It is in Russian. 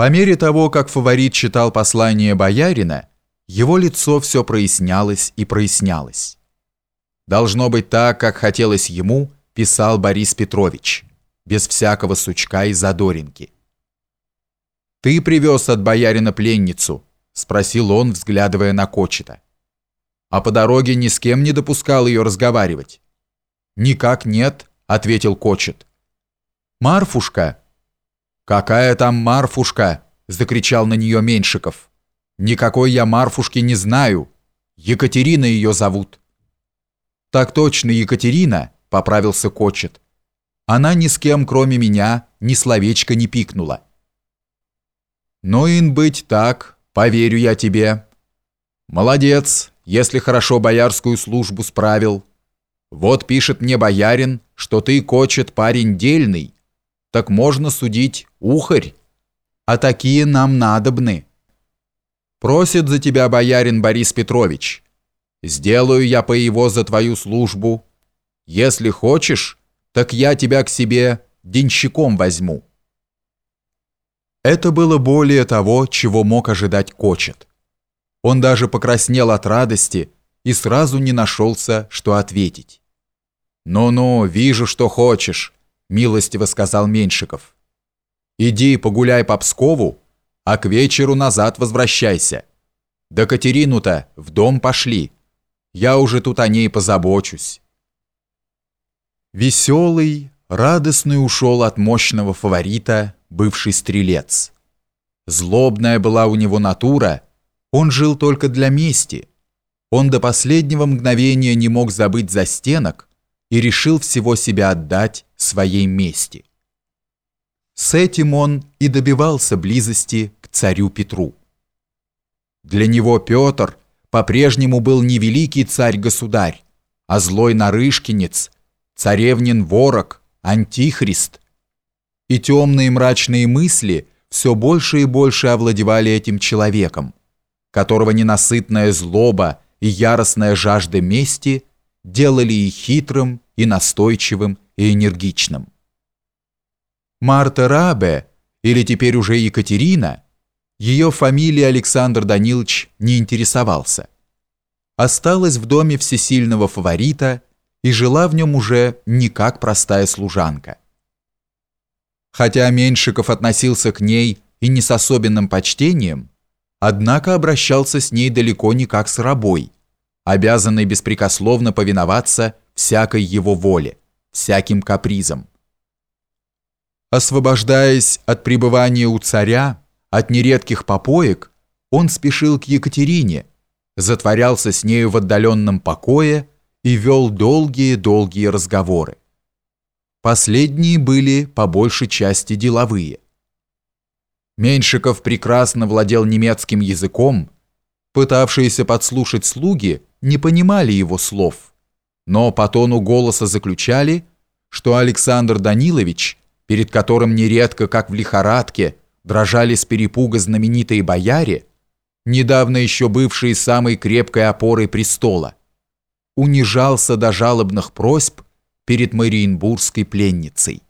По мере того, как фаворит читал послание боярина, его лицо все прояснялось и прояснялось. Должно быть так, как хотелось ему, писал Борис Петрович, без всякого сучка и задоринки. «Ты привез от боярина пленницу?» — спросил он, взглядывая на Кочета. «А по дороге ни с кем не допускал ее разговаривать?» «Никак нет», — ответил Кочет. «Марфушка», «Какая там Марфушка?» – закричал на нее Меньшиков. «Никакой я Марфушки не знаю. Екатерина ее зовут». «Так точно, Екатерина», – поправился Кочет. «Она ни с кем, кроме меня, ни словечко не пикнула». «Ну, ин быть так, поверю я тебе». «Молодец, если хорошо боярскую службу справил. Вот пишет мне боярин, что ты, Кочет, парень дельный» так можно судить ухарь, а такие нам надобны. Просит за тебя боярин Борис Петрович. Сделаю я по его за твою службу. Если хочешь, так я тебя к себе денщиком возьму. Это было более того, чего мог ожидать Кочет. Он даже покраснел от радости и сразу не нашелся, что ответить. «Ну-ну, вижу, что хочешь милостиво сказал Меньшиков. Иди погуляй по Пскову, а к вечеру назад возвращайся. Да Катерину-то в дом пошли. Я уже тут о ней позабочусь. Веселый, радостный ушел от мощного фаворита бывший стрелец. Злобная была у него натура, он жил только для мести. Он до последнего мгновения не мог забыть за стенок и решил всего себя отдать своей мести. С этим он и добивался близости к царю Петру. Для него Петр по-прежнему был не великий царь-государь, а злой нарышкинец, царевнин ворог, антихрист. И темные мрачные мысли все больше и больше овладевали этим человеком, которого ненасытная злоба и яростная жажда мести делали и хитрым, и настойчивым, и энергичным. Марта Рабе, или теперь уже Екатерина, ее фамилия Александр Данилович не интересовался. Осталась в доме всесильного фаворита и жила в нем уже не как простая служанка. Хотя Меньшиков относился к ней и не с особенным почтением, однако обращался с ней далеко не как с рабой, обязанной беспрекословно повиноваться всякой его воле всяким капризом. Освобождаясь от пребывания у царя, от нередких попоек, он спешил к Екатерине, затворялся с нею в отдаленном покое и вел долгие-долгие разговоры. Последние были по большей части деловые. Меньшиков прекрасно владел немецким языком, пытавшиеся подслушать слуги не понимали его слов – но по тону голоса заключали, что Александр Данилович, перед которым нередко, как в лихорадке, дрожали с перепуга знаменитые бояре, недавно еще бывшие самой крепкой опорой престола, унижался до жалобных просьб перед Мариенбургской пленницей.